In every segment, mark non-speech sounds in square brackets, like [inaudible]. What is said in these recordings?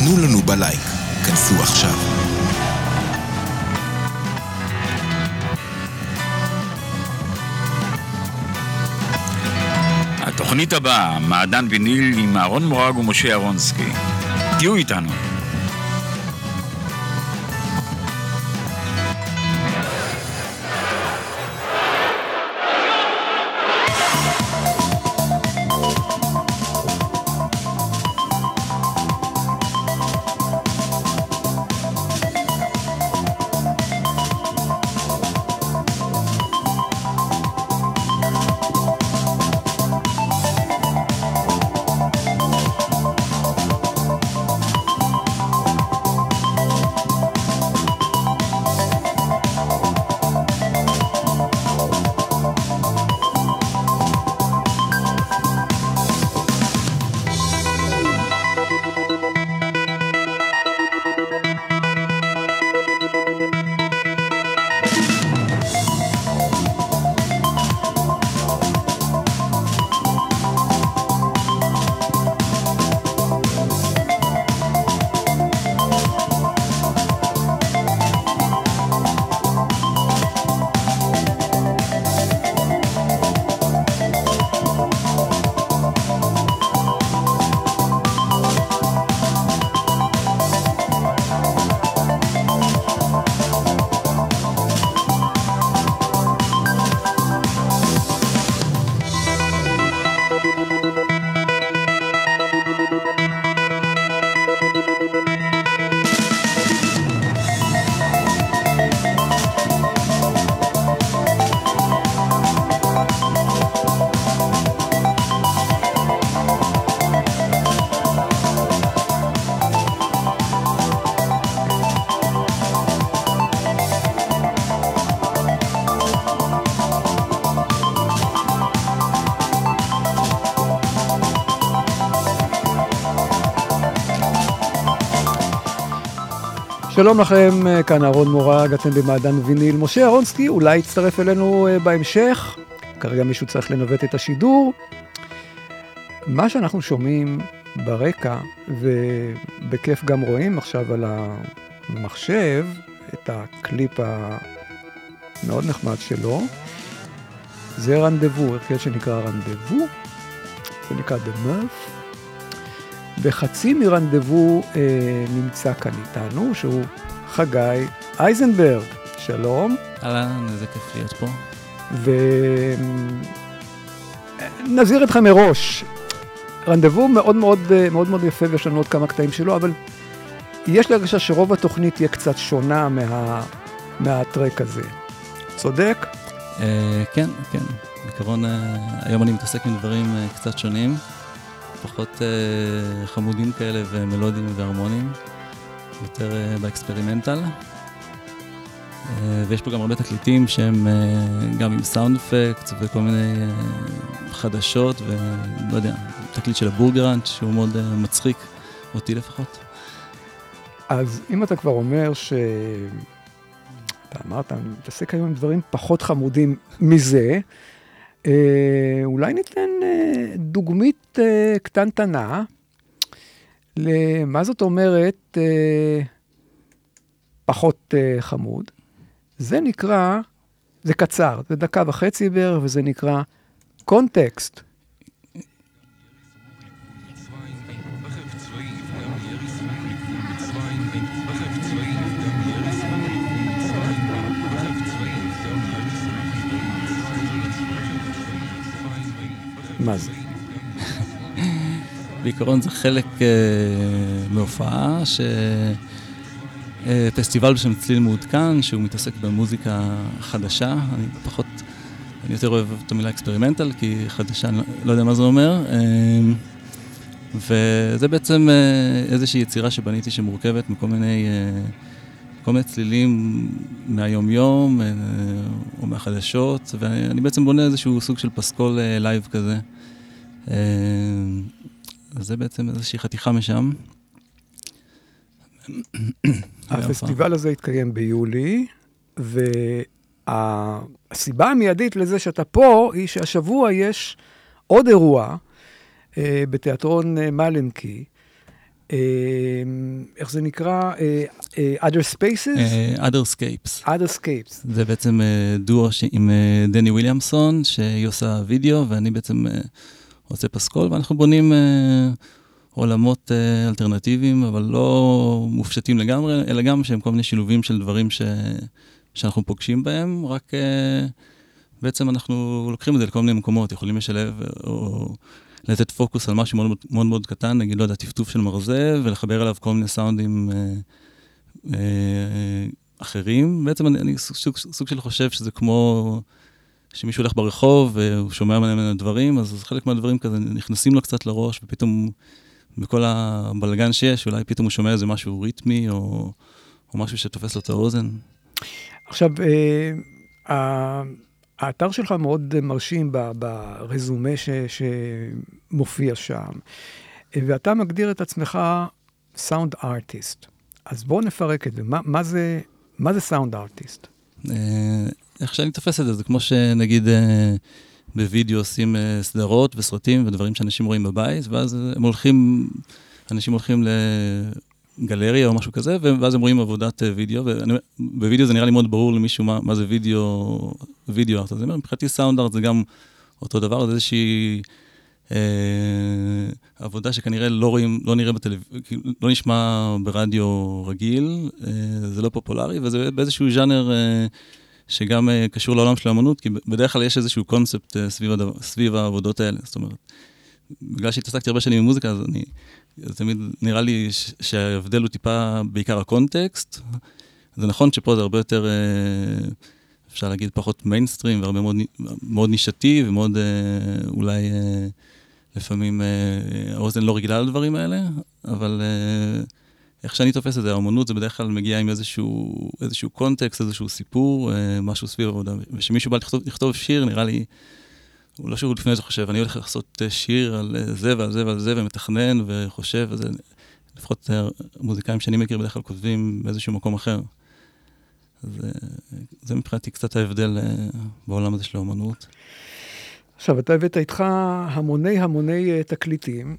תנו לנו בלייק. כנסו עכשיו. התוכנית הבאה, מעדן ויניל עם אהרון מורג ומשה אהרונסקי. תהיו איתנו. שלום לכם, כאן אהרון מורג, אתם במעדן ויניל. משה אהרונסקי אולי יצטרף אלינו אה, בהמשך, כרגע מישהו צריך לנווט את השידור. מה שאנחנו שומעים ברקע, ובכיף גם רואים עכשיו על המחשב, את הקליפ המאוד נחמד שלו, זה רנדבו, הרכב שנקרא רנדבו, זה נקרא The Murph. וחצי מרנדבו אה, נמצא כאן איתנו, שהוא חגי אייזנברג. שלום. אהלן, איזה כיף להיות פה. ונזהיר אתכם מראש, רנדבו מאוד מאוד, מאוד מאוד יפה ויש לנו עוד כמה קטעים שלו, אבל יש לי הרגשה שרוב התוכנית תהיה קצת שונה מה, מהטרק הזה. צודק? אה, כן, כן. בעיקרון, אה, היום אני מתעסק עם דברים אה, קצת שונים. פחות אה, חמודים כאלה ומלודיים והרמוניים, יותר אה, ב experimental. אה, ויש פה גם הרבה תקליטים שהם גם עם sound effect וכל מיני חדשות, ולא יודע, תקליט של הבורגראנץ' שהוא מאוד מצחיק, אותי לפחות. אז אם אתה כבר אומר ש... אתה אמרת, אני מתעסק היום עם דברים פחות חמודים מזה, אה, אולי ניתן אה, דוגמית אה, קטנטנה למה זאת אומרת אה, פחות אה, חמוד. זה נקרא, זה קצר, זה דקה וחצי בערך, וזה נקרא קונטקסט. מה זה? בעיקרון זה חלק uh, מהופעה, ש... uh, פסטיבל בשם צליל מעודכן, שהוא מתעסק במוזיקה חדשה. אני פחות, אני יותר אוהב את המילה אקספרימנטל, כי חדשה, אני לא, לא יודע מה זה אומר. Uh, וזה בעצם אה, איזושהי יצירה שבניתי שמורכבת מכל מיני, אה, כל מיני צלילים מהיומיום אה, או מהחדשות, ואני בעצם בונה איזשהו סוג של פסקול live כזה. אז זה בעצם איזושהי חתיכה משם. [clears throat] הפסטיבל הזה התקיים ביולי, והסיבה המיידית לזה שאתה פה היא שהשבוע יש עוד אירוע אה, בתיאטרון אה, מלנקי. אה, איך זה נקרא? אה, אה, other Spaces? Other Scapes. other Scapes. זה בעצם דואו. עם דני וויליאמסון, שהיא עושה וידאו, ואני בעצם עושה פסקול, ואנחנו בונים... Uh, עולמות uh, אלטרנטיביים, אבל לא מופשטים לגמרי, אלא גם שהם כל מיני שילובים של דברים ש... שאנחנו פוגשים בהם, רק uh, בעצם אנחנו לוקחים את זה לכל מיני מקומות, יכולים לשלב או לתת פוקוס על משהו מאוד מאוד, מאוד קטן, נגיד, לא יודע, טפטוף של מרזה, ולחבר אליו כל מיני סאונדים uh, uh, אחרים. בעצם אני, אני סוג, סוג, סוג של חושב שזה כמו... שמישהו הולך ברחוב והוא שומע ממנו דברים, אז חלק מהדברים כזה נכנסים לו קצת לראש, ופתאום בכל הבלגן שיש, אולי פתאום הוא שומע איזה משהו ריתמי, או, או משהו שתופס לו את האוזן. עכשיו, אה, האתר שלך מאוד מרשים ברזומה ש, שמופיע שם, ואתה מגדיר את עצמך sound artist. אז בואו נפרק את זה. מה, מה זה, sound artist? אה, איך שאני תופס את זה, זה כמו שנגיד... אה, בווידאו עושים אה, סדרות וסרטים ודברים שאנשים רואים בבית, ואז הם הולכים, אנשים הולכים לגלריה או משהו כזה, ואז הם רואים עבודת וידאו, ובווידאו זה נראה לי מאוד ברור למישהו מה, מה זה וידאו, video art. אז אני אומר, מבחינתי sound art זה גם אותו דבר, זה איזושהי עבודה שכנראה לא רואים, לא נראה בטלוויזיה, לא נשמע ברדיו רגיל, uh, זה לא פופולרי, וזה באיזשהו ז'אנר... Uh, שגם uh, קשור לעולם של האמנות, כי בדרך כלל יש איזשהו קונספט uh, סביב, הדבר, סביב העבודות האלה. זאת אומרת, בגלל שהתעסקתי הרבה שנים עם מוזיקה, אז אני, אז תמיד נראה לי שההבדל הוא טיפה בעיקר הקונטקסט. זה נכון שפה זה הרבה יותר, uh, אפשר להגיד, פחות מיינסטרים, והרבה מאוד, מאוד נישתי, ומאוד uh, אולי uh, לפעמים uh, האוזן לא רגילה לדברים האלה, אבל... Uh, איך שאני תופס את זה, האמנות זה בדרך כלל מגיע עם איזשהו, איזשהו קונטקסט, איזשהו סיפור, אה, משהו סביב עבודה. וכשמישהו בא לכתוב, לכתוב שיר, נראה לי, הוא לא שהוא לפני זה חושב, אני הולך לעשות אה, שיר על אה, זה ועל זה ועל זה, ומתכנן וחושב, וזה, לפחות המוזיקאים שאני מכיר בדרך כלל כותבים באיזשהו מקום אחר. זה, זה מבחינתי קצת ההבדל בעולם הזה של האמנות. עכשיו, אתה הבאת איתך המוני המוני תקליטים.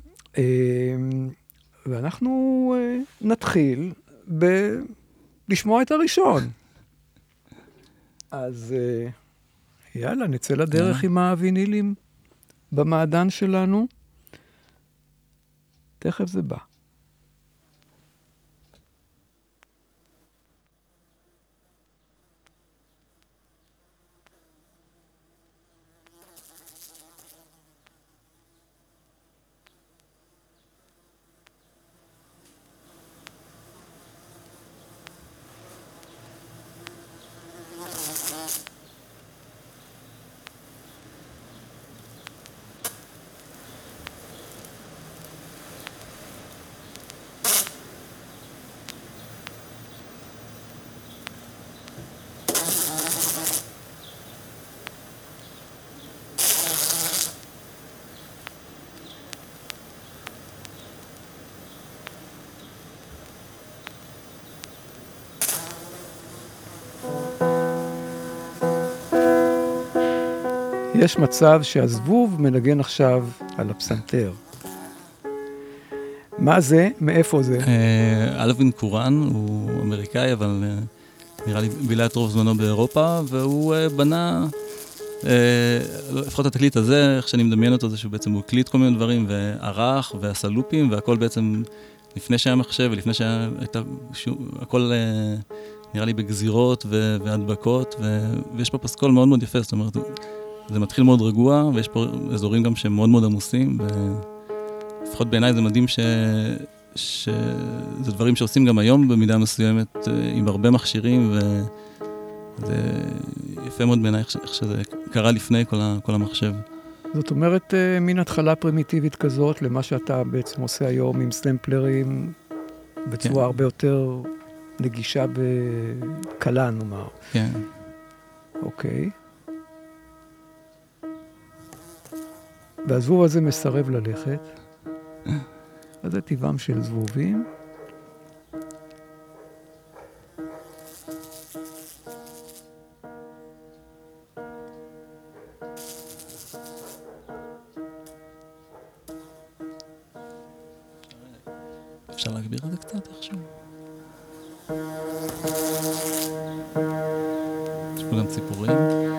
ואנחנו uh, נתחיל בלשמוע את הראשון. אז יאללה, נצא לדרך עם הווינילים במעדן שלנו. תכף זה בא. יש מצב שהזבוב מנגן עכשיו על הפסנתר. מה זה? מאיפה זה? אה, אלווין קורן הוא אמריקאי, אבל אה, נראה לי בילה את רוב זמנו באירופה, והוא אה, בנה, לפחות התקליט הזה, איך שאני מדמיין אותו, זה שהוא בעצם הוא הקליט כל מיני דברים, וערך, ועשה לופים, והכל בעצם לפני שהיה מחשב, ולפני שהייתה, הכל נראה לי בגזירות והדבקות, ויש פה פסקול מאוד מאוד יפה, זאת אומרת, זה מתחיל מאוד רגוע, ויש פה אזורים גם שהם מאוד מאוד עמוסים, ולפחות בעיניי זה מדהים ש... שזה דברים שעושים גם היום במידה מסוימת, אה, עם הרבה מכשירים, וזה יפה מאוד בעיניי איך שזה קרה לפני כל, ה... כל המחשב. זאת אומרת, אה, מין התחלה פרימיטיבית כזאת למה שאתה בעצם עושה היום עם סטמפלרים בצורה כן. הרבה יותר נגישה וקלה, נאמר. כן. אוקיי. והזבוב הזה מסרב ללכת. אז זה טבעם של זבובים. אפשר להגביר את זה קצת איכשהו? יש פה גם ציפורים.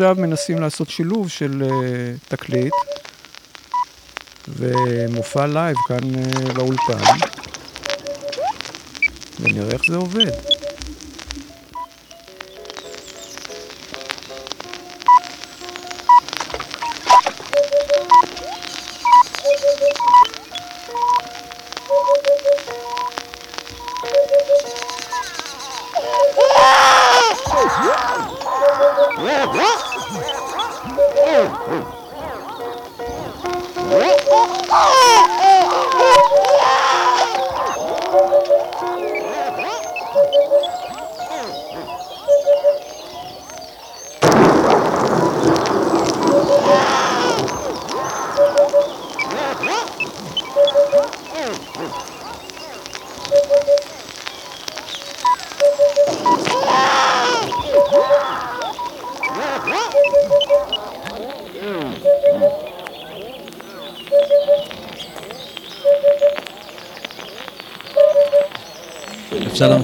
עכשיו מנסים לעשות שילוב של אה, תקליט ומופע live כאן באולפן, ונראה איך זה עובד.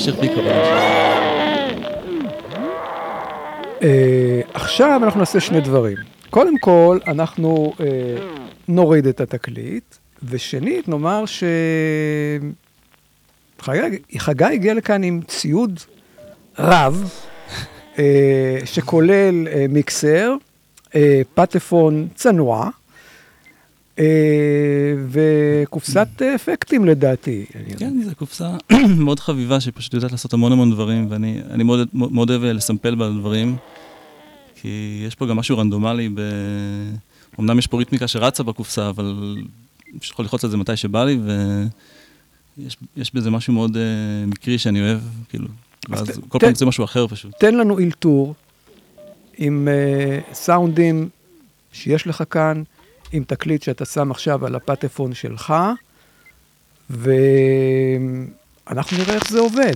להמשיך קוראים. Uh, עכשיו אנחנו נעשה שני דברים. קודם כל, אנחנו אה, נוריד את התקליט, ושנית, נאמר ש... חגי, הגיע לכאן עם ציוד רב, אה, שכולל אה, מיקסר, אה, פטפון צנוע, אה, וקופסת אפקטים לדעתי. כן, זו קופסה [clears throat] מאוד חביבה, שפשוט יודעת לעשות המון המון דברים, ואני אני מאוד, אוהב לסמפל בדברים, כי יש פה גם משהו רנדומלי. אמנם יש פה ריתמיקה שרצה בקופסה, אבל פשוט יכול ללחוץ על זה מתי שבא לי, ויש בזה משהו מאוד מקרי שאני אוהב, כאילו, ואז כל פעם זה משהו אחר פשוט. תן לנו אלתור עם סאונדים שיש לך כאן, עם תקליט שאתה שם עכשיו על הפטפון שלך, ואנחנו נראה איך זה עובד.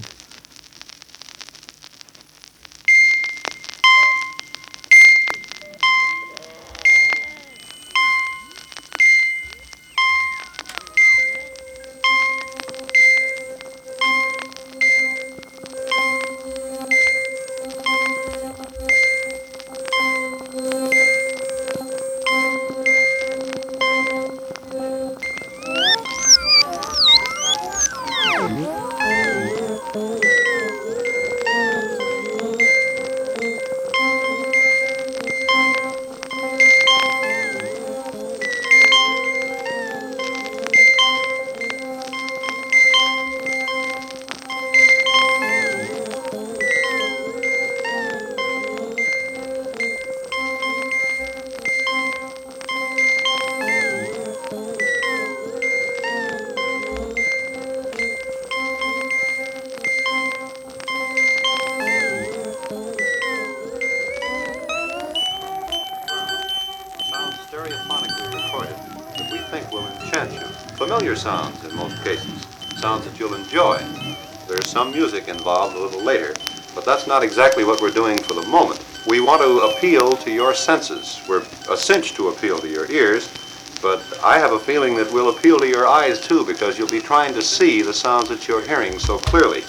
Music involved a little later, but that's not exactly what we're doing for the moment. We want to appeal to your senses. We're a cinch to appeal to your ears, but I have a feeling that we'll appeal to your eyes too because you'll be trying to see the sounds that you're hearing so clearly.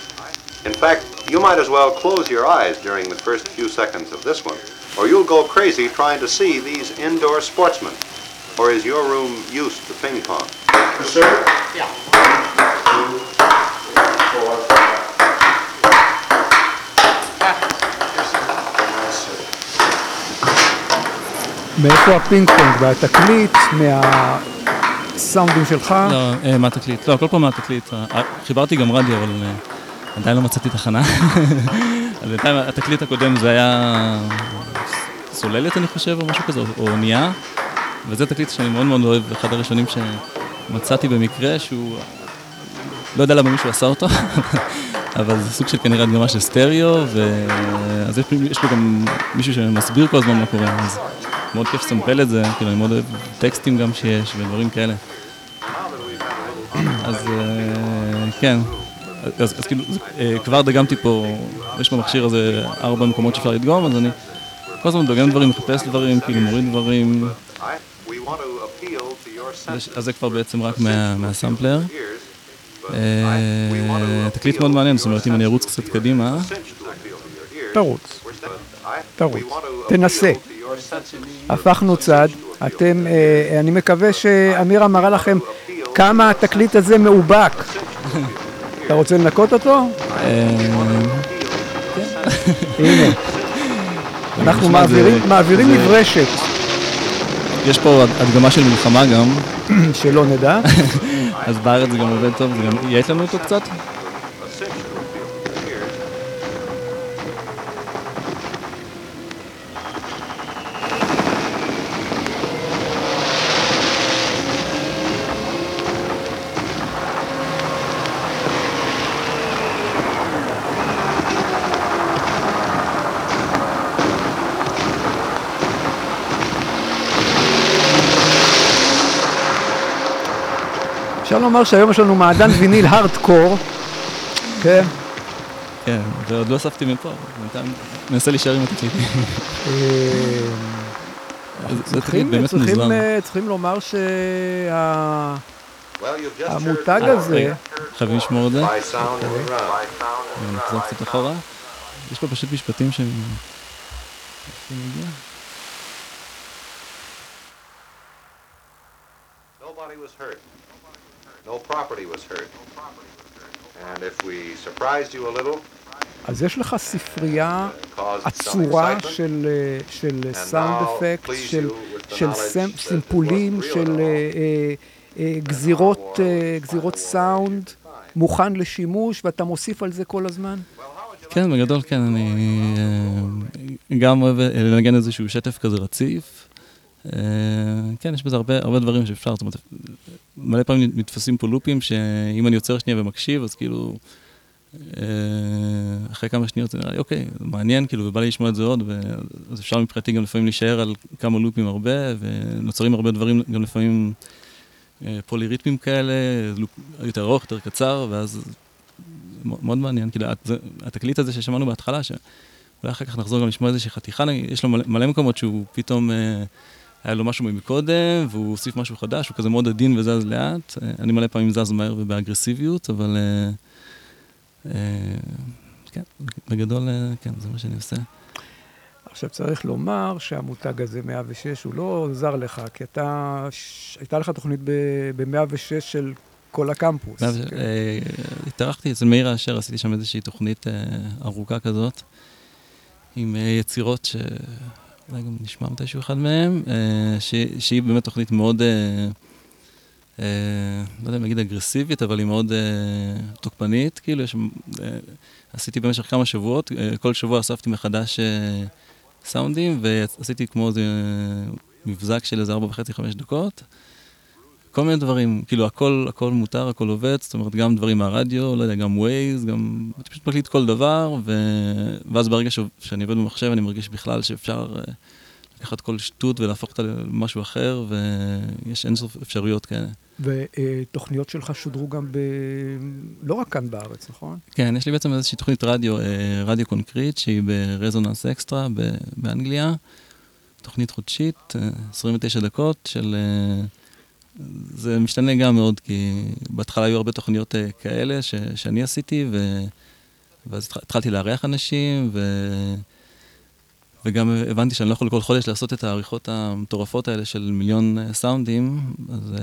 In fact, you might as well close your eyes during the first few seconds of this one, or you'll go crazy trying to see these indoor sportsmen. Or is your room used to ping pong? sir? Yeah. מאיפה הפינג פונג? והתקליט? מהסאונדים שלך? לא, אה, מהתקליט. לא, כל פעם מהתקליט. אה, חיברתי גם רדיו, אבל אה, עדיין לא מצאתי תחנה. [laughs] אז בינתיים התקליט הקודם זה היה צוללת, אני חושב, או משהו כזה, או אונייה. וזה תקליט שאני מאוד מאוד אוהב, אחד הראשונים ש... מצאתי במקרה שהוא, לא יודע למה מישהו עשה אותו, [laughs] אבל זה סוג של כנראה הדגמה של סטריאו, ואז יש, יש פה גם מישהו שמסביר כל הזמן מה קורה, אז מאוד כיף לסמפל את זה, כאילו אני מאוד אוהב טקסטים גם שיש ודברים כאלה. אז אה, כן, אז, כאילו אה, כבר דגמתי פה, יש במכשיר הזה ארבע מקומות שאפשר לדגום, אז אני כל הזמן דוגם דברים, מחפש דברים, כאילו מוריד דברים. אז זה כבר בעצם רק מהסמפלר. אה, תקליט מאוד מעניין, זאת אומרת, אם אני ארוץ קצת קדימה... תרוץ, תרוץ, תנסה. הפכנו צד, אתם, אה, אני מקווה שאמירה מראה לכם כמה התקליט הזה מאובק. [laughs] אתה רוצה לנקות אותו? אה, הנה. אנחנו מעבירים מברשת. יש פה הדגמה של מלחמה גם. [clears throat] שלא נדע. [laughs] אז בארץ זה גם עובד טוב, זה גם יעט לנו אותו קצת. אפשר לומר שהיום יש לנו מעדן ויניל הארדקור, כן. כן, ועוד לא אספתי מפה, בינתיים מנסה להישאר עם התקליטים. אה, צריכים לומר שהמותג הזה... חייבים לשמור את זה. נחזור קצת אחורה. יש פה פשוט משפטים שהם... Nobody was hurt. No property was hurt. And if we surprised you a little, אז יש לך ספרייה some עצורה של, אה, של סאונד אפקט, של, של סימפולים, של גזירות, גזירות סאונד, מוכן לשימוש, ואתה מוסיף על זה כל הזמן? כן, בגדול כן, אני אה, גם אוהב לנגן איזשהו שטף כזה רציף. אה, כן, יש בזה הרבה, הרבה דברים שאפשר, זאת אומרת, מלא פעמים נתפסים פה לופים שאם אני עוצר שנייה ומקשיב, אז כאילו, אה, אחרי כמה שניות זה נראה לי, אוקיי, מעניין, כאילו, ובא לי לשמוע את זה עוד, אז אפשר מבחינתי גם לפעמים להישאר על כמה לופים הרבה, ונוצרים הרבה דברים, גם לפעמים אה, פוליריתמים כאלה, לופ יותר ארוך, יותר קצר, ואז מאוד מעניין, כאילו, התקליט הזה ששמענו בהתחלה, שאולי אחר כך נחזור גם לשמוע איזושהי חתיכה, יש לו מלא, מלא מקומות שהוא פתאום, אה, היה לו משהו מקודם, והוא הוסיף משהו חדש, הוא כזה מאוד עדין וזז לאט. אה, אני מלא פעמים זז מהר ובאגרסיביות, אבל אה, אה, כן, בגדול, כן, זה מה שאני עושה. עכשיו צריך לומר שהמותג הזה 106 הוא לא זר לך, כי אתה, ש- הייתה לך תוכנית ב-106 של כל הקמפוס. כן. אה, התארחתי אצל מאיר אשר, עשיתי שם איזושהי תוכנית אה, ארוכה כזאת, עם אה, יצירות שאולי גם נשמע מתישהו אחד מהם, אה, שהיא באמת תוכנית מאוד, אה, אה, לא יודע אם להגיד אגרסיבית, אבל היא מאוד תוקפנית, כאילו, עשיתי במשך כמה שבועות, כל שבוע אספתי מחדש סאונדים, ועשיתי כמו איזה מבזק של איזה ארבע וחצי, חמש דקות. כל מיני דברים, כאילו הכל, הכל מותר, הכל עובד, זאת אומרת גם דברים מהרדיו, לא יודע, גם ווייז, גם, אתה פשוט מקליט כל דבר, ו... ואז ברגע ש... שאני עובד במחשב אני מרגיש בכלל שאפשר אה, לקחת כל שטות ולהפוך אותה למשהו אחר, ויש אינסוף אפשרויות כאלה. ותוכניות שלך שודרו גם ב... לא רק כאן בארץ, נכון? כן, יש לי בעצם איזושהי תוכנית רדיו, אה, רדיו קונקריט, שהיא ברזוננס אקסטרה באנגליה, תוכנית חודשית, אה, 29 דקות של... זה משתנה גם מאוד, כי בהתחלה היו הרבה תוכניות אה, כאלה ש, שאני עשיתי, ו, ואז התח- התחלתי לארח אנשים, ו, וגם הבנתי שאני לא יכול כל חודש לעשות את העריכות המטורפות האלה של מיליון אה, סאונדים, אז, אה,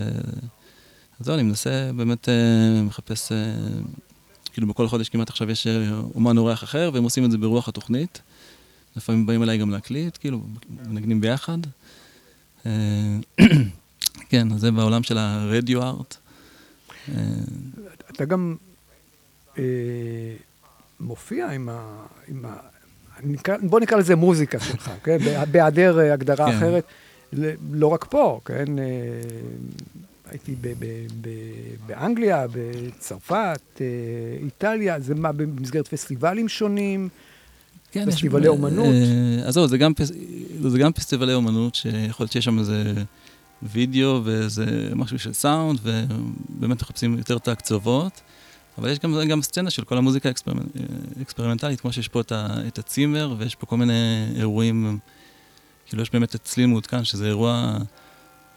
אז זהו, אני מנסה, באמת מחפש, כאילו בכל חודש כמעט עכשיו יש אומן אורח אחר, והם עושים את זה ברוח התוכנית. לפעמים באים אליי גם להקליט, כאילו, מנגנים ביחד. כן, זה בעולם של הרדיו ארט. אתה גם אה, מופיע עם ה... עם ה... נקרא, בוא נקרא לזה מוזיקה שלך, [laughs] כן? בה- בהיעדר אה, הגדרה כן. אחרת. לא רק פה, כן? אה, הייתי ב- ב- ב- באנגליה, בצרפת, אה, איטליה, זה מה, במסגרת פסטיבלים שונים? כן, פסטיבלי יש- אומנות. אה, אז זהו, זה גם פס- זה גם פסטיבלי אומנות, שיכול להיות שיש שם איזה וידאו ואיזה משהו של סאונד, ובאמת מחפשים יותר את הקצוות. אבל יש גם, גם סצנה של כל המוזיקה האקספרימנ- האקספרימנטלית, כמו שיש פה את, ה, את הצימר, ויש פה כל מיני אירועים, כאילו יש באמת את צליל מעודכן, שזה אירוע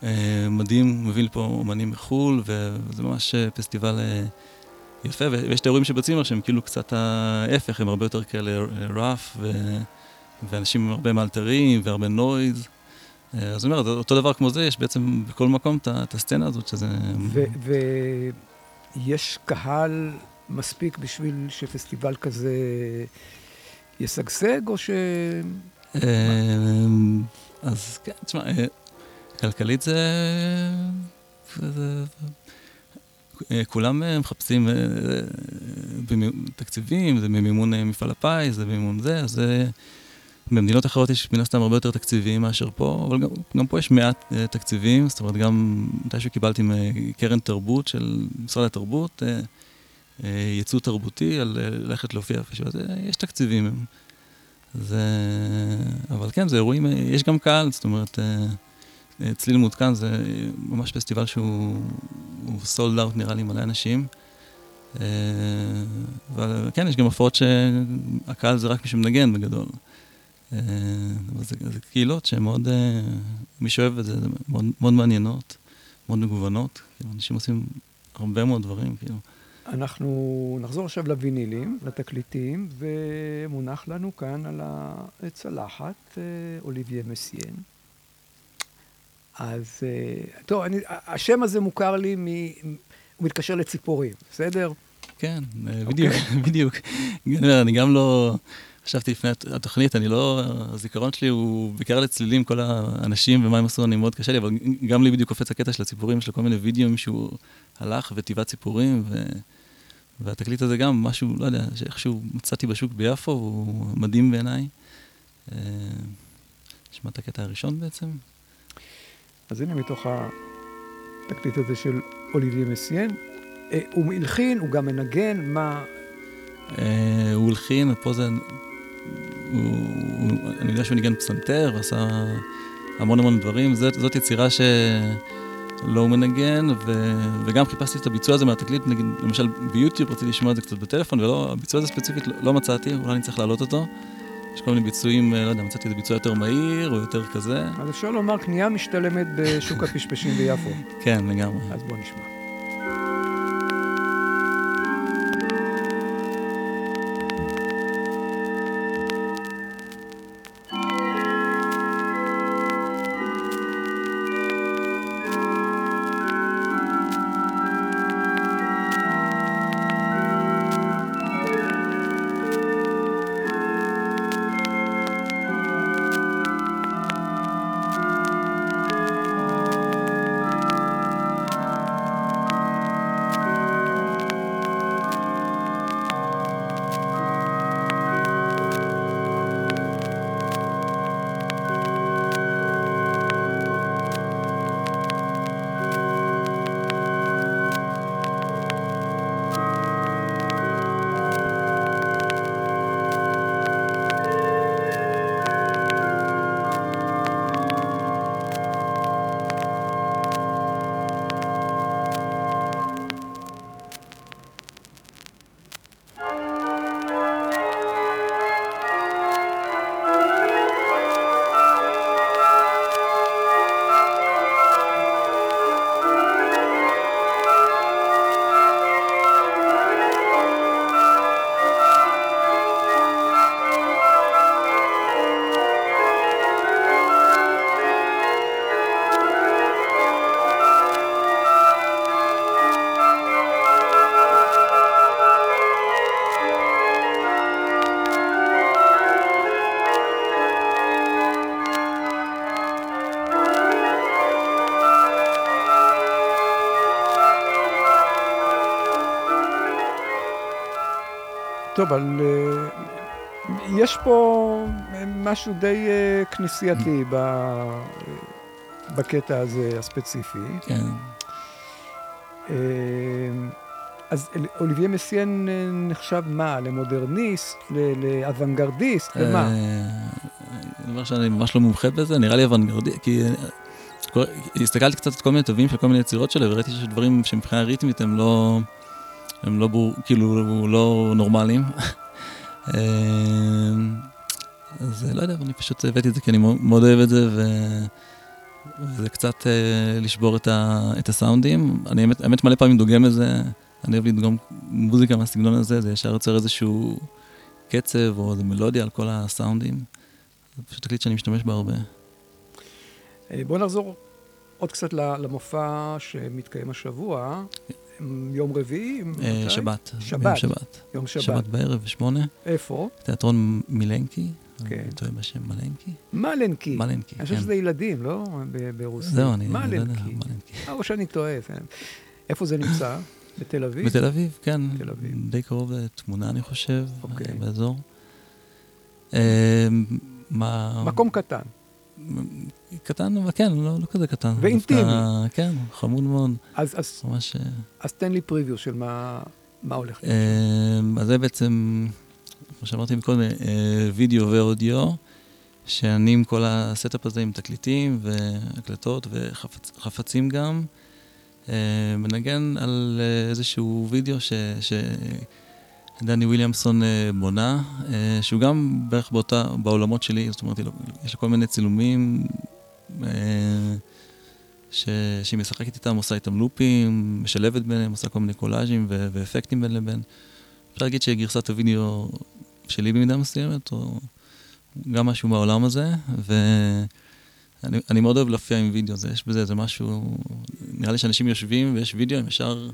אה, מדהים, מביא לפה אומנים מחו"ל, וזה ממש אה, פסטיבל אה, יפה, ויש את האירועים שבצימר שהם כאילו קצת ההפך, הם הרבה יותר כאלה rough, ו... ואנשים עם הרבה מאלתרים והרבה נויז. אה, אז אני אומר, אותו דבר כמו זה, יש בעצם בכל מקום את הסצנה הזאת, שזה... ויש קהל מספיק בשביל שפסטיבל כזה ישגשג, או ש... אה, אז כן, תשמע, אה, כלכלית זה... כולם מחפשים תקציבים, זה במימון אה, מפעל הפיס, זה במימון זה, אז זה... במדינות אחרות יש מן הסתם הרבה יותר תקציבים מאשר פה, אבל גם, גם פה יש מעט uh, תקציבים, זאת אומרת, גם מתישהו קיבלתי מקרן תרבות של משרד התרבות, uh, uh, ייצוא תרבותי על uh, ללכת להופיע אז uh, יש תקציבים. זה... אבל כן, זה אירועים, uh, יש גם קהל, זאת אומרת, uh, uh, צליל מעודכן זה ממש פסטיבל שהוא סולד אאוט נראה לי מלא אנשים. אבל כן, יש גם הופעות שהקהל זה רק מי שמנגן בגדול. אה, אבל זה, זה קהילות שהן מאוד, אה, מי שאוהב את זה, זה מאוד, מאוד מעניינות, מאוד מגוונות. כאילו, אנשים עושים הרבה מאוד דברים, כאילו. אנחנו נחזור עכשיו לווינילים, לתקליטים, ומונח לנו כאן על הצלחת אה, אוליביה מסיין. אז טוב, אני, השם הזה מוכר לי, מ, הוא מתקשר לציפורים, בסדר? כן, אה, בדיוק, [laughs] בדיוק. אני גם לא... חשבתי לפני התוכנית, אני לא, הזיכרון שלי הוא בעיקר לצלילים, כל האנשים ומה הם עשו, אני מאוד קשה לי, אבל גם לי בדיוק קופץ הקטע של הציפורים, יש לו כל מיני וידאוים שהוא הלך וטבע ציפורים, ו... והתקליט הזה גם משהו, לא יודע, שאיכשהו מצאתי בשוק ביפו, והוא מדהים בעיניי. אה, נשמע את הקטע הראשון בעצם. אז הנה מתוך התקליט הזה של אוליביה מסיין. אה, הוא הלחין, הוא גם מנגן, מה... אה, הוא הלחין, פה זה... אני יודע שהוא ניגן פסנתר ועשה המון המון דברים. זאת יצירה ש... לא הוא מנגן, ו... וגם חיפשתי את הביצוע הזה מהתקליט, נגיד, למשל ביוטיוב רציתי לשמוע את זה קצת בטלפון, ולא, הביצוע הזה ספציפית לא, לא מצאתי, אולי אני צריך להעלות אותו. יש כל מיני ביצועים, אה, לא יודע, מצאתי את הביצוע יותר מהיר או יותר כזה. אז אפשר לומר קנייה משתלמת בשוק הפשפשים ביפו. [laughs] כן, לגמרי. אז בוא נשמע. טוב, אבל uh, יש פה משהו די uh, כנסייתי ב, uh, בקטע הזה הספציפי. כן. אז אוליביה מסיין נחשב מה? למודרניסט? לאוונגרדיסט? למה? דבר שאני ממש לא מומחה בזה, נראה לי אוונגרדיסט, כי הסתכלתי קצת על כל מיני תווים של כל מיני יצירות שלו, וראיתי שיש דברים שמבחינה ריתמית הם לא... הם לא בור, כאילו לא נורמליים. [laughs] אז לא יודע, אני פשוט הבאתי את זה כי אני מאוד אוהב את זה, ו... וזה קצת uh, לשבור את, ה... את הסאונדים. אני האמת, האמת מלא פעמים דוגם את זה, אני אוהב לדגום מוזיקה מהסגנון הזה, זה ישר יוצר איזשהו קצב או איזה מלודיה על כל הסאונדים. זה פשוט תקליט שאני משתמש בה הרבה. אה, בוא נחזור עוד קצת למופע שמתקיים השבוע. כן. יום רביעי? אה, שבת. שבת. יום שבת. יום שבת. שבת בערב, בשמונה. איפה? תיאטרון מילנקי. כן. אני טועה בשם מלנקי? מלנקי. מלנקי, אני חושב כן. שזה ילדים, לא? ברוסית. זהו, אני לא יודע, מלנקי. אה, או שאני טועה. כן. איפה זה נמצא? בתל אביב? בתל אביב, כן. בתל אביב. די קרוב לתמונה, אני חושב, אוקיי. באזור. אה, מה... מקום קטן. קטן, אבל כן, לא, לא כזה קטן. ואינטימי. דווקא, כן, חמוד מאוד. אז, אז, ממש... אה, אז תן לי preview של מה, מה הולך. אז זה בעצם, כמו שאמרתי מקודם, אה, וידאו ואודיו, שאני עם כל ה setup הזה עם תקליטים והקלטות וחפצים גם, אה, מנגן על איזשהו וידאו ש... ש... דני וויליאמסון אה, בונה, אה, שהוא גם בערך באותה, בעולמות שלי, זאת אומרת, יש לה כל מיני צילומים אה, ש, שהיא משחקת איתם, עושה איתם לופים, משלבת ביניהם, עושה כל מיני קולאז'ים ו- ואפקטים בין לבין. אפשר להגיד שהיא גרסת הווידאו שלי במידה מסוימת, או גם משהו מהעולם הזה, אני, אני מאוד אוהב להופיע עם וידאו, זה, יש בזה איזה משהו, נראה לי שאנשים יושבים ויש וידאו, הם ישר,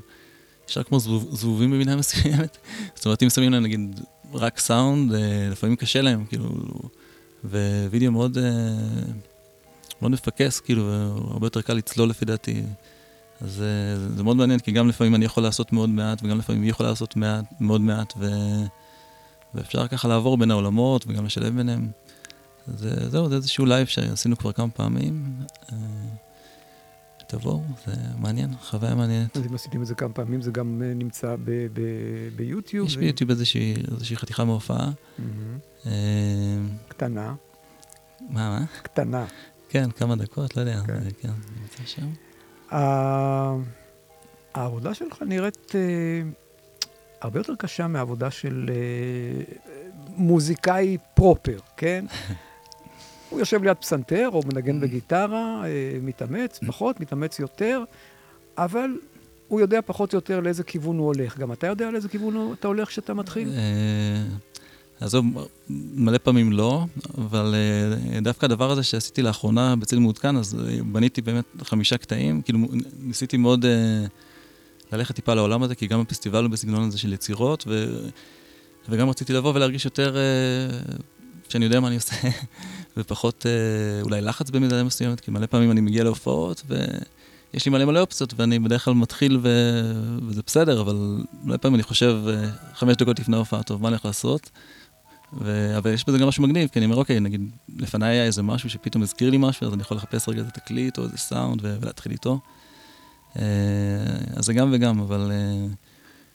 ישר כמו זבוב, זבובים במידה מסוימת. זאת אומרת, אם שמים להם נגיד רק סאונד, אה, לפעמים קשה להם, כאילו, ווידאו מאוד, אה, מאוד מפקס, כאילו, הרבה יותר קל לצלול לפי דעתי. אז זה, זה מאוד מעניין, כי גם לפעמים אני יכול לעשות מאוד מעט, וגם לפעמים היא יכולה לעשות מעט, מאוד מעט, ו... ואפשר ככה לעבור בין העולמות וגם לשלב ביניהם. זה, זהו, זה איזשהו live שעשינו כבר כמה פעמים. אה, תבואו, זה מעניין, חוויה מעניינת. אז אם עשיתם את זה כמה פעמים, זה גם אה, נמצא ביוטיוב. יש ו- ביוטיוב איזושהי, חתיכה מהופעה. מהמם. אה, קטנה, מה, מה? קטנה. כן, כמה דקות, לא יודע, כן. זה כן, נמצא שם. העבודה שלך נראית אה, הרבה יותר קשה מהעבודה של אה, מוזיקאי פרופר, כן? [laughs] הוא יושב ליד פסנתר או מנגן בגיטרה, אה, מתאמץ, פחות, מתאמץ יותר, אבל הוא יודע פחות או יותר לאיזה כיוון הוא הולך. גם אתה יודע לאיזה כיוון אתה הולך כשאתה מתחיל? אה, עזוב, מלא פעמים לא, אבל אה, דווקא הדבר הזה שעשיתי לאחרונה בצל מעודכן, אז בניתי באמת חמישה קטעים, כאילו ניסיתי מאוד ללכת טיפה לעולם הזה, כי גם הפסטיבל הוא בסגנון הזה של יצירות, ו, וגם רציתי לבוא ולהרגיש יותר שאני יודע מה אני עושה, ופחות אה, אולי לחץ במידה מסוימת, כי מלא פעמים אני מגיע להופעות, ויש לי מלא מלא אופציות, ואני בדרך כלל מתחיל ו... וזה בסדר, אבל מלא פעמים אני חושב אה, חמש דקות לפני ההופעה, טוב, מה אני הולך לעשות? ו... אבל יש בזה גם משהו מגניב, כי אני אומר, אוקיי, נגיד, לפניי היה איזה משהו שפתאום הזכיר לי משהו, אז אני יכול לחפש רגע את התקליט או איזה סאונד ו... ולהתחיל איתו. אה, אז זה גם וגם, אבל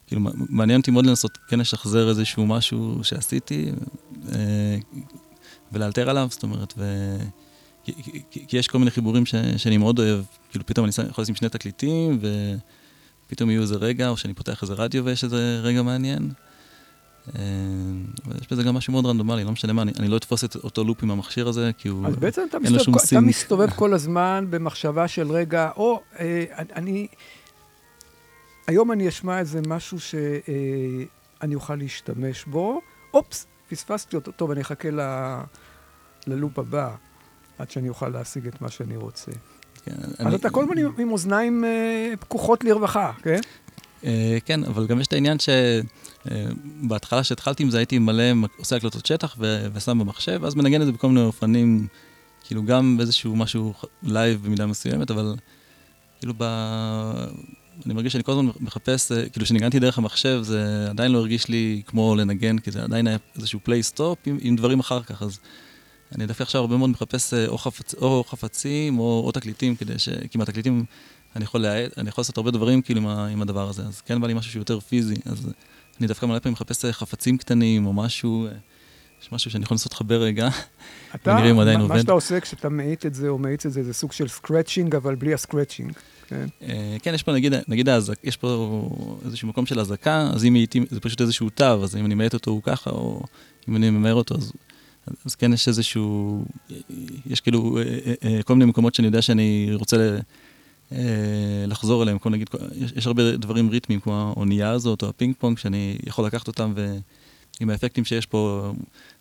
כאילו, מעניין אותי מאוד לנסות כן לשחזר איזשהו משהו שעשיתי, ולאלתר עליו, זאת אומרת, ו... כי, כי, כי יש כל מיני חיבורים ש, שאני מאוד אוהב, כאילו פתאום אני יכול לשים שני תקליטים, ופתאום יהיו איזה רגע, או שאני פותח איזה רדיו ויש איזה רגע מעניין. אה, אבל יש בזה גם משהו מאוד רנדומלי, לא משנה מה, אני, אני לא אתפוס את אותו לופ עם המכשיר הזה, כי הוא... אז בעצם אתה מסתובב, שום אתה. מסתובב כל הזמן במחשבה של רגע, או אה, אני... היום אני אשמע איזה משהו שאני אוכל להשתמש בו, אופס, פספסתי אותו, טוב, אני אחכה ל- ללופ הבא, עד שאני אוכל להשיג את מה שאני רוצה. כן, אז אני- אתה כל הזמן עם- עם אוזניים אה, פקוחות לרווחה, כן? אה, כן, אבל גם יש את העניין שבהתחלה שהתחלתי עם זה הייתי מלא, עושה הקלטות שטח ו- ושם במחשב, ואז מנגן את זה בכל מיני אופנים, כאילו גם באיזשהו משהו live במידה מסוימת, אבל כאילו ב... אני מרגיש שאני כל הזמן מחפש, אה, כאילו כשניגנתי דרך המחשב זה עדיין לא הרגיש לי כמו לנגן, כי זה עדיין היה איזשהו play stop עם, עם דברים אחר כך, אז אני דווקא עכשיו הרבה מאוד מחפש אה, או, חפצ... או חפצים או, או תקליטים, כדי ש... כי מהתקליטים אני יכול, להאט, אני יכול לעשות הרבה דברים כאילו עם, ה... עם הדבר הזה, אז כן בא לי משהו שהוא יותר פיזי, אז אני דווקא מלא פעמים מחפש אה, חפצים קטנים או משהו, יש משהו שאני יכול לנסות לחבר רגע. אתה, ונראה אם הוא עדיין מה, עובד. מה שאתה עושה כשאתה מאיט את זה או מאיץ את זה, זה סוג של scratching, אבל בלי ה scratching. כן. אה, כן, יש פה נגיד, נגיד האזעק-, יש פה איזשהו מקום של אזעקה, אז אם הייתי, זה פשוט איזשהו תו, אז אם אני מאט אותו הוא ככה, או אם אני ממהר אותו, אז, אז כן יש איזשהו, יש כאילו אה, אה, כל מיני מקומות שאני יודע שאני רוצה ל, לחזור אליהם, כמו נגיד, יש, יש הרבה דברים ריתמיים, כמו האונייה הזאת, או הפינג פונג, שאני יכול לקחת אותם ועם האפקטים שיש פה,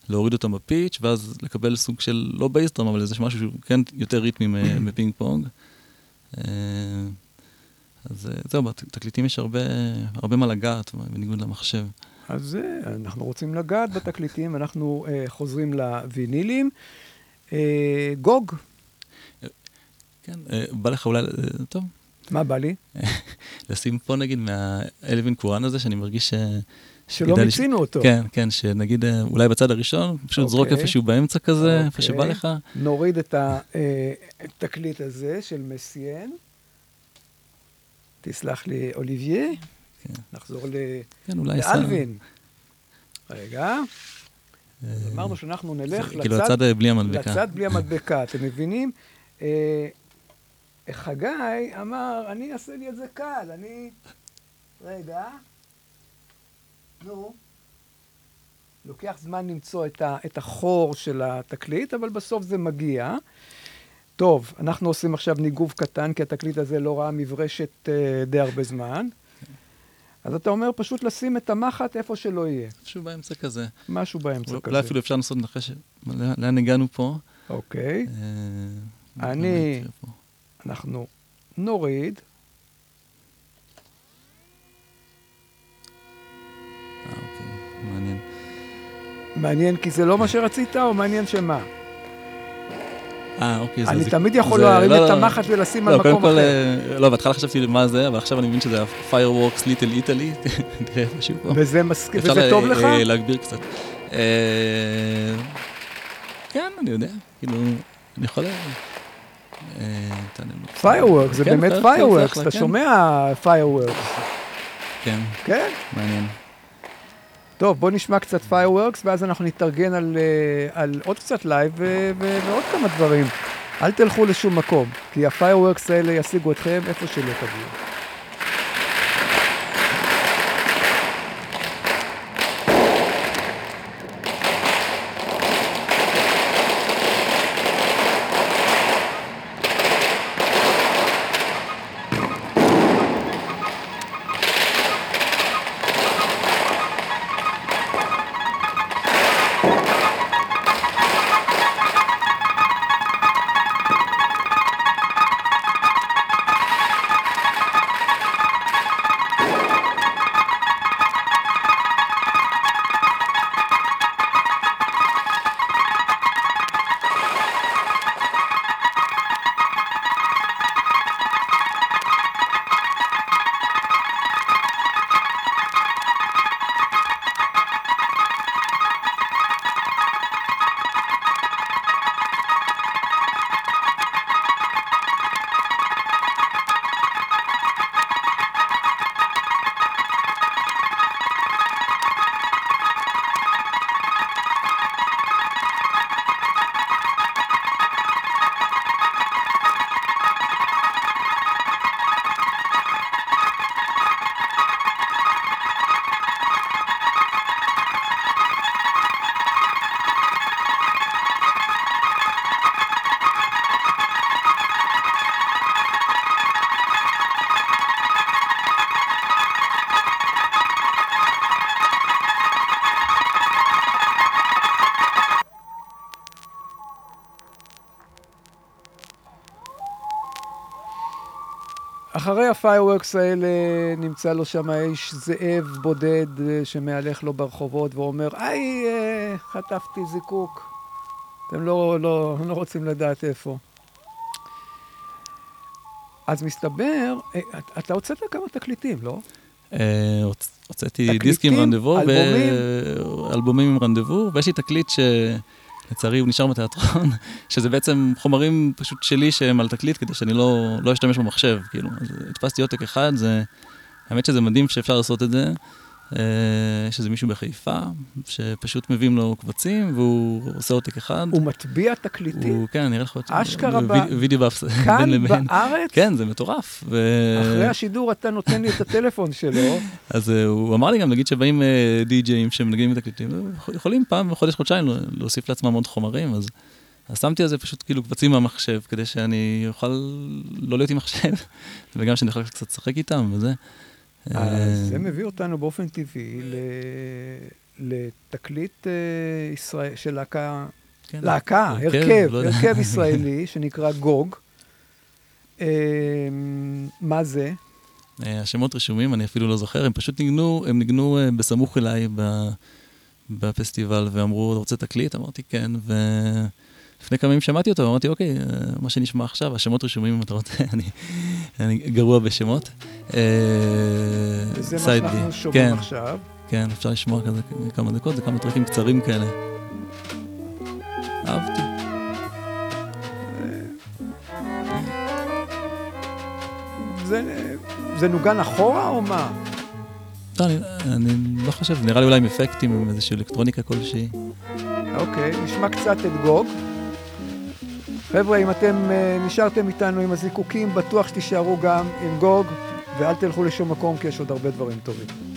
להוריד אותם בפיץ', ואז לקבל סוג של, לא בייסטרם, אבל איזה משהו שהוא כן יותר ריתמי מפינג פונג. אה, אז אה, זהו, בתקליטים יש הרבה, הרבה מה לגעת, בניגוד למחשב. אז אה, אנחנו רוצים לגעת בתקליטים, אנחנו אה, חוזרים לווינילים. אה, גוג, כן, אה, בא לך אולי, אה, טוב, מה בא לי? [laughs] לשים פה נגיד מהאלווין קוראן הזה, שאני מרגיש ש... שלא מיצינו אותו. כן, כן, שנגיד אה, אולי בצד הראשון, פשוט זרוק אוקיי. איפשהו באמצע כזה, איפה שבא אוקיי. לך. נוריד את התקליט הזה של מסיין. תסלח לי, אוליביה. כן. נחזור ל- כן, לאלווין. רגע, אה, אמרנו שאנחנו נלך זה כאילו לצד אה, בלי המדבקה. לצד בלי המדבקה, אתם מבינים? אה, חגי אמר, אני אעשה לי את זה קל, אני... רגע. נו. לוקח זמן למצוא את, ה, את החור של התקליט, אבל בסוף זה מגיע. טוב, אנחנו עושים עכשיו ניגוב קטן, כי התקליט הזה לא ראה מברשת אה, די הרבה זמן. אז אתה אומר פשוט לשים את המחט איפה שלא יהיה. איפשהו באמצע כזה. משהו באמצע כזה. אולי אפילו אפשר לנסות לנחש לאן- הגענו פה. אוקיי. אה, אני? אנחנו נוריד. אה, אוקיי, מעניין. מעניין כי זה לא מה שרצית, או מעניין שמה? אה, אוקיי. אני זה- תמיד יכול להרים לא, את לא, המחט ולשים לא, על מקום אחר. אה, לא, בהתחלה חשבתי מה זה, אבל עכשיו אני מבין שזה ה-Fireworks Little Italy, [laughs] תראה משהו פה. וזה מסכים, אפשר וזה טוב לך? אה, להגביר קצת. אה, כן, אני יודע, כאילו, אני יכול... אה. fireworks, זה כן, באמת fireworks, אתה כן. שומע fireworks, כן, כן? מעניין. טוב, בוא נשמע קצת fireworks, ואז אנחנו נתארגן על, אה, על עוד קצת live ו- ו- ועוד כמה דברים. אל תלכו לשום מקום, כי ה fireworks האלה ישיגו אתכם איפה שלא תגיעו. אחרי הפיירוורקס האלה נמצא לו שם איש זאב בודד אה, שמהלך לו ברחובות ואומר, היי, אה, חטפתי זיקוק. אתם לא, לא, לא רוצים לדעת איפה. אז מסתבר, אה, אתה- הוצאת כמה תקליטים, לא? הוצ- הוצאתי דיסקים עם רנדבו, אלבומים? עם רנדבו, ויש לי תקליט שלצערי הוא נשאר בתיאטרון, [laughs] שזה בעצם חומרים פשוט שלי שהם על תקליט, כדי שאני לא, לא אשתמש במחשב, כאילו. אז הדפסתי עותק אחד, זה... האמת שזה מדהים שאפשר לעשות את זה. אה, יש איזה מישהו בחיפה, שפשוט מביאים לו קבצים, והוא עושה עותק אחד. הוא מטביע תקליטים? הוא, כן, אני אראה לך אשכרה ב- ויד- וידאו באפס, כאן. בארץ? כן, זה מטורף. ו... אחרי השידור אתה נותן לי את הטלפון שלו. [laughs] אז אה, הוא אמר לי גם, נגיד שבאים אה, די-ג'אים שמנגנים בתקליטים, אה, יכול- יכולים פעם בחודש, חודשיים לה- להוסיף לעצמם עוד חומרים, אז, אז שמתי על זה פשוט כאילו קבצים מהמחשב, כדי שאני אוכל לא להיות עם מחשב, [laughs] וגם שאני יכול קצת לשחק איתם וזה. אה, אז זה מביא אותנו באופן טבעי. לתקליט אה, ישראל, של להקה, כן, להקה, הרכב, הרכב, לא. הרכב [laughs] ישראלי שנקרא גוג. אה, מה זה? השמות רשומים, אני אפילו לא זוכר, הם פשוט ניגנו, הם ניגנו בסמוך אליי בפסטיבל, ואמרו, אתה רוצה תקליט? אמרתי, כן, ולפני כמה ימים שמעתי אותו, אמרתי, אוקיי, מה שנשמע עכשיו, השמות רשומים אם אתה רוצה, [laughs] אני, אני גרוע בשמות. אה, וזה מה שאנחנו. שומעים כן, עכשיו. כן, אפשר לשמוע כזה כמה דקות, זה כמה טרקים קצרים כאלה. אהבתי. זה, זה נוגן אחורה או מה? לא, אני, אני לא חושב, זה נראה לי אולי עם אפקטים, עם איזושהי אלקטרוניקה כלשהי. אוקיי, נשמע קצת את גוג. חבר'ה, אם אתם uh, נשארתם איתנו עם הזיקוקים, בטוח שתישארו גם עם גוג, ואל תלכו לשום מקום, כי יש עוד הרבה דברים טובים.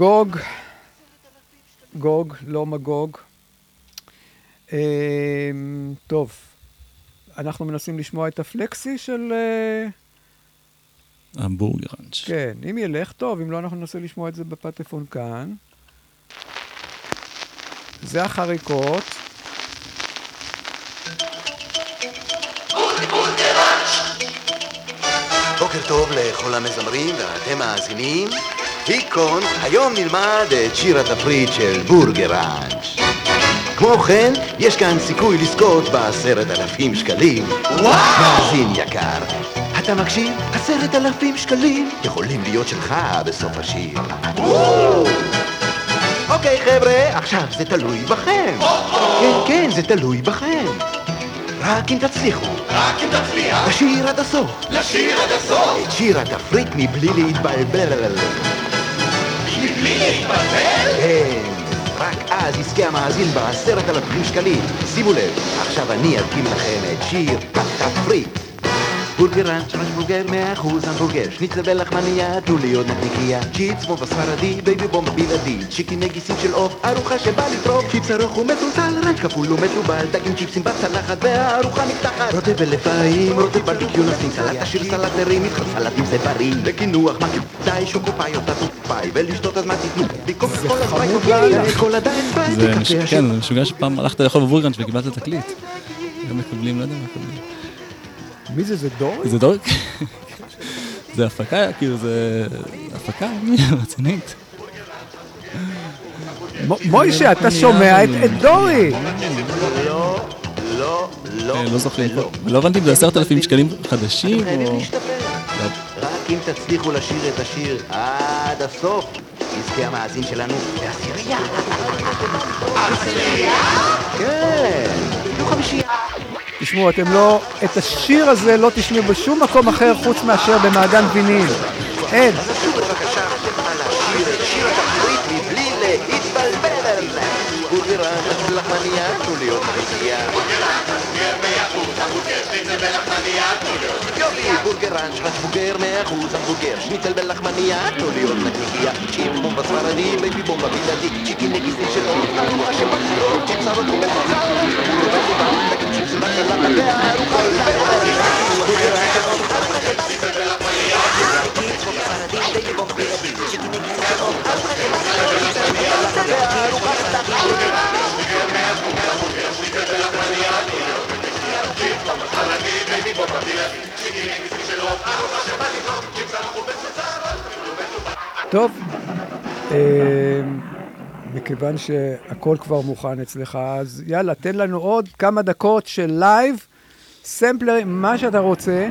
גוג, גוג, לא מגוג. אמ, טוב, אנחנו מנסים לשמוע את הפלקסי של... אה, המבורגראנץ'. כן, אם ילך טוב, אם לא, אנחנו ננסה לשמוע את זה בפטפון כאן. זה החריקות. בוקר טוב לכל המזמרים ואתם מאזינים. היקון, היום נלמד את שיר התפריט של בורגראנץ'. כמו כן, יש כאן סיכוי לזכות בעשרת אלפים שקלים. וואו! מאזין יקר, אתה מקשיב? עשרת אלפים שקלים יכולים להיות שלך בסוף השיר. אוקיי חבר'ה, עכשיו זה תלוי בכם. כן, כן, זה תלוי בכם. רק אם תצליחו. רק אם תצליח. לשיר עד הסוף. לשיר עד הסוף. את שיר התפריט מבלי להתבלבל. מבלי להתבלבל? כן. רק אז יזכה המאזין בעשרת אלפים שקלים. שימו לב, עכשיו אני אדגים לכם את שיר התפריט. בורגראנץ' בורגר מאה אחוז המבורגר שניצל בלחמניה, תנו לי עוד נקניקיה צ'יפס כמו בספרדי, בייבי בומב בלעדי. צ'יקי נגיסים של עוף, ארוחה שבא לטרוף. צ'יפס ארוך ומטולטל, רנץ' כפול ומתובל. דגים צ'יפסים בצלחת והארוחה נפתחת. רוטב אלף האיים, רוטב ברביקיו נסים סלט עשיר סלט טרי, מתחם סלטים זה בריא. לקינוח מקים די שוקופאי אותה פאי ולשתות אז מה תיתנו? במקום כל לאללה. כל עדיין זה מש... כן, זה שפעם הלכת לאכול בבורגראנץ' וקיבלת תקליט. הם מקבלים, לא יודע מה מקבלים. מי זה? זה דורי? זה דור... [laughs] זה הפקה, כאילו זה... הפקה [laughs] רצינית. מוישה, אתה שומע את דורי. לא, לא, לא אה, לא זוכרים. לא הבנתי אם זה עשרת אלפים שקלים חדשים או... רק אם תצליחו לשיר את השיר עד הסוף, יזכה המאזין שלנו בעשירייה. עשירייה? כן, תהיו חמישייה. תשמעו, אתם לא... את השיר הזה לא תשמעו בשום מקום אחר חוץ מאשר במעדן ויניל. אין. אז עשו בבקשה על השיר את שיר התפריט מבלי להתבלבל. בורגרן, תנו לחמניה, תנו לי עוד חמישייה. יופי, בורגרן, שרץ בוגר, מאה אחוז המבוגר, שניצל בלחמניה, תנו עוד נקניקייה, צ'יפ בום בספרדי, בייבי בום בבלעדי, צ'יקי נגיסי של עוף, ארוחה של בצלו, טוב, אה, מכיוון שהכל כבר מוכן אצלך, אז יאללה, תן לנו עוד כמה דקות של live, סמפלרים, מה שאתה רוצה.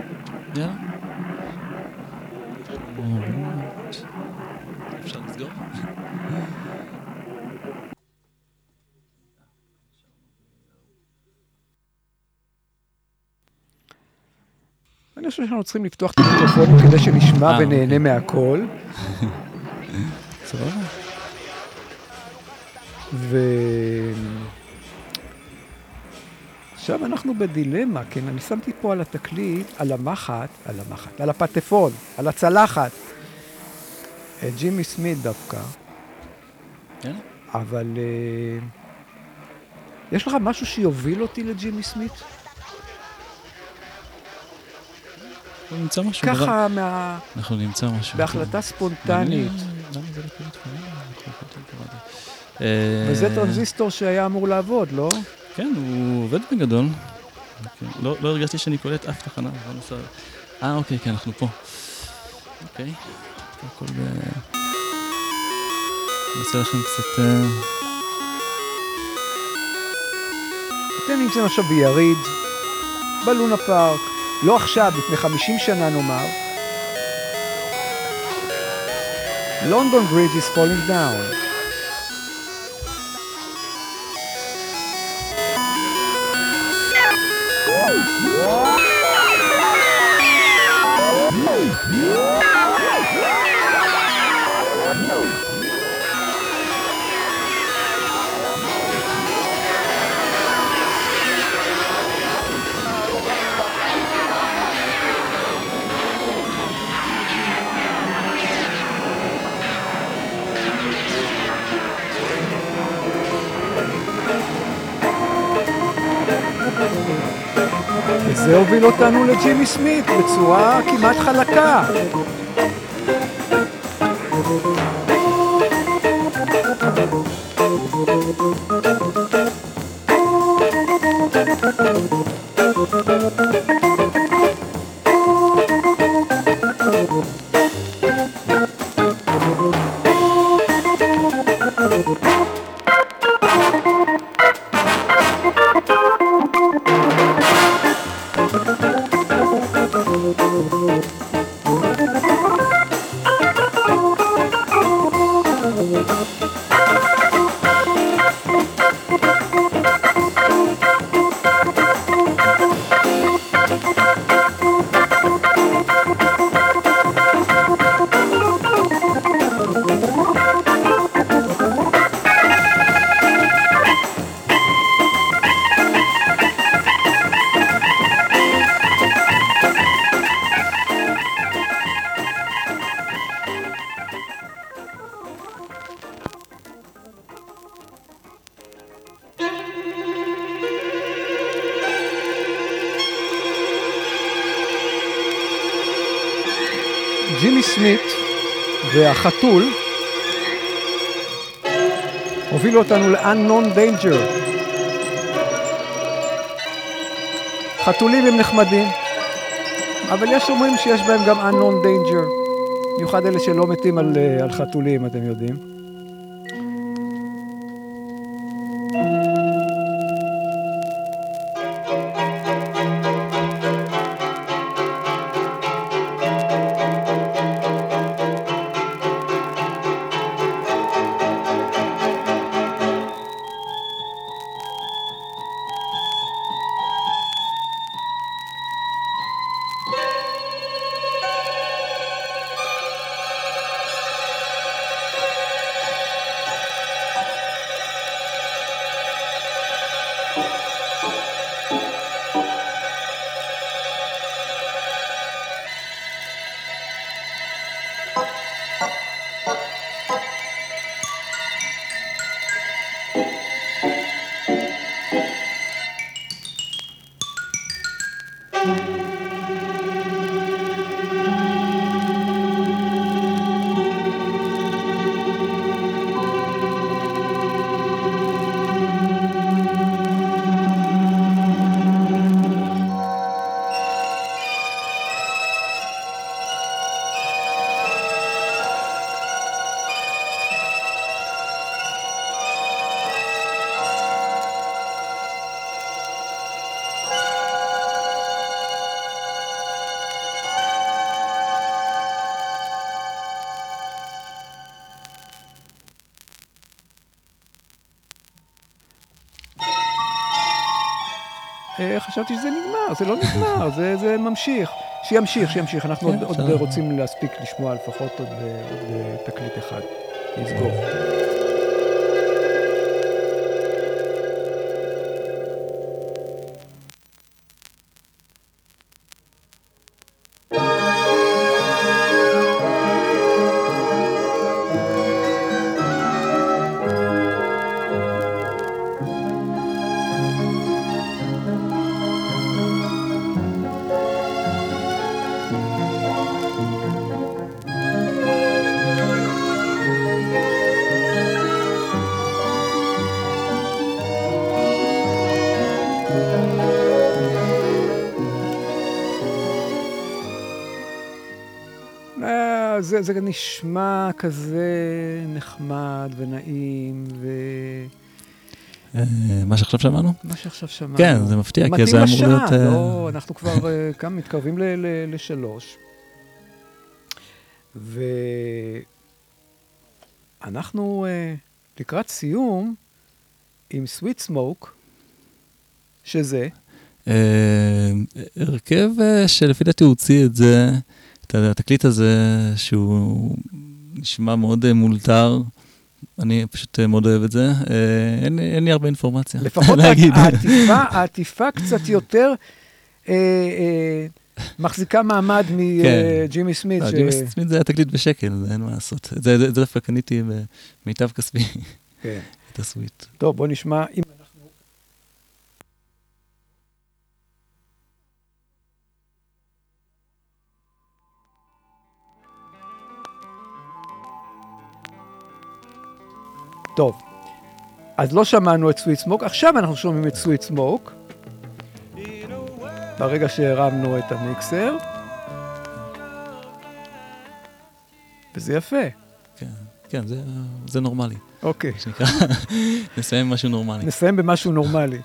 אני חושב שאנחנו צריכים לפתוח את המיקרופונים כדי שנשמע אה, ונהנה אוקיי. מהכל. [laughs] סבבה. ו... עכשיו אנחנו בדילמה, כן? אני שמתי פה על התקליט, על המחט, על המחט, על הפטפון, על הצלחת, את ג'ימי סמית דווקא. כן. אבל אה, יש לך משהו שיוביל אותי לג'ימי סמית? אנחנו נמצא משהו. ככה מה... אנחנו נמצא משהו. בהחלטה ספונטנית. את וזה אה, טרנזיסטור שהיה אמור לעבוד, לא? כן, הוא עובד בגדול. אוקיי. לא, לא הרגשתי שאני קולט אף תחנה, אבל בסדר. אה, אוקיי, כן, אנחנו פה. אוקיי. הכל ב... נעשה לכם קצת... אה, אתם נמצאים עכשיו ביריד, בלונה פארק, לא עכשיו, לפני 50 שנה נאמר. לונדון ברידג' is falling down. הוביל אותנו לג'ימי סמית בצורה כמעט חלקה. והחתול הובילו אותנו ל-unknown danger. חתולים הם נחמדים, אבל יש אומרים שיש בהם גם unknown danger. במיוחד אלה שלא מתים על, אה, על חתולים, אתם יודעים. חשבתי שזה נגמר, זה לא נגמר, זה, זה ממשיך. שימשיך, שימשיך. אנחנו כן, עוד, עוד. רוצים להספיק לשמוע לפחות עוד, אה, עוד אה, תקליט אחד. נסגור. זה, זה נשמע כזה נחמד ונעים, ו... אה, מה שעכשיו שמענו? מה שעכשיו שמענו. כן, זה מפתיע, כי זה אמור להיות... מתאים לשעה, לא, אנחנו כבר אה, כאן מתקרבים ל- ל- לשלוש. ואנחנו אה, לקראת סיום עם סוויט סמוק, שזה, הרכב שלפי דעתי הוציא את זה, את התקליט הזה, שהוא נשמע מאוד אה, מאולתר. אני פשוט אה, מאוד אוהב את זה. אה, אין, אין לי הרבה אינפורמציה לפחות. [laughs] העטיפה, העטיפה קצת יותר אה, אה, מחזיקה מעמד מג'ימי סמית. אה, ש- ג'ימי סמית זה היה תקליט בשקל, זה אין מה לעשות. את זה זה- זה דווקא קניתי במיטב כספי, כן. את הסוויט. טוב, בוא נשמע. טוב, אז לא שמענו את סוויט סמוק, עכשיו אנחנו שומעים את סוויט סמוק. ברגע שהרמנו את המיקסר. וזה יפה. כן, כן, זה, זה נורמלי, אוקיי. שנקרא. [laughs] נסיים עם משהו נורמלי. נסיים במשהו נורמלי.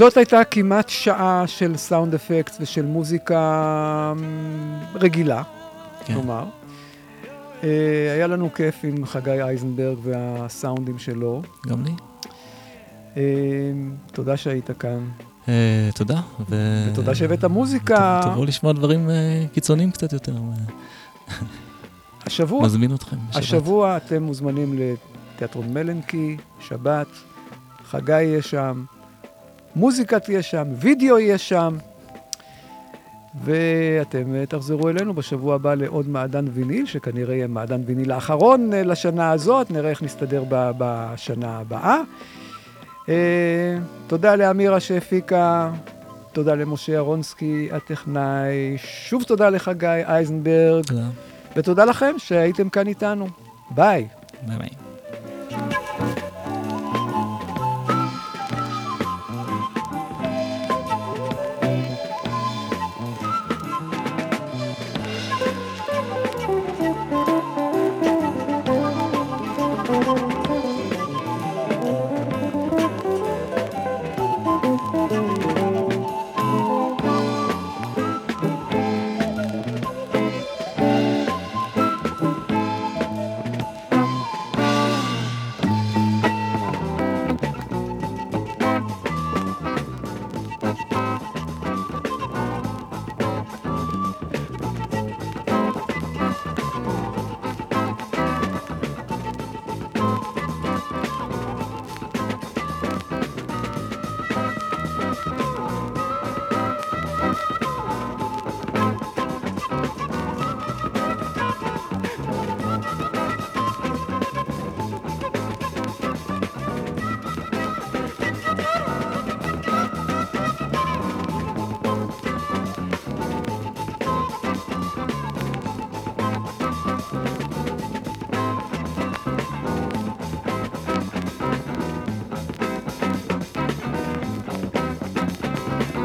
זאת הייתה כמעט שעה של סאונד אפקט ושל מוזיקה אמ, רגילה, כן. כלומר. אה, היה לנו כיף עם חגי אייזנברג והסאונדים שלו. גם לי. אה, תודה שהיית כאן, אה, תודה. ותודה שהבאת מוזיקה. תבואו לשמוע דברים קיצוניים קצת יותר. [laughs] השבוע, מזמין אתכם. השבוע אתם מוזמנים לתיאטרון מלנקי, שבת, חגי יהיה שם, מוזיקה תהיה שם, וידאו יהיה שם, ואתם אה, תחזרו אלינו בשבוע הבא לעוד מעדן ויניל, שכנראה יהיה מעדן ויניל האחרון אה, לשנה הזאת, נראה איך נסתדר בשנה הבאה. אה, תודה לאמירה שהפיקה, תודה למשה אהרונסקי הטכנאי, שוב תודה לחגי אייזנברג, תודה. ותודה לכם שהייתם כאן איתנו. ביי. ביי ביי.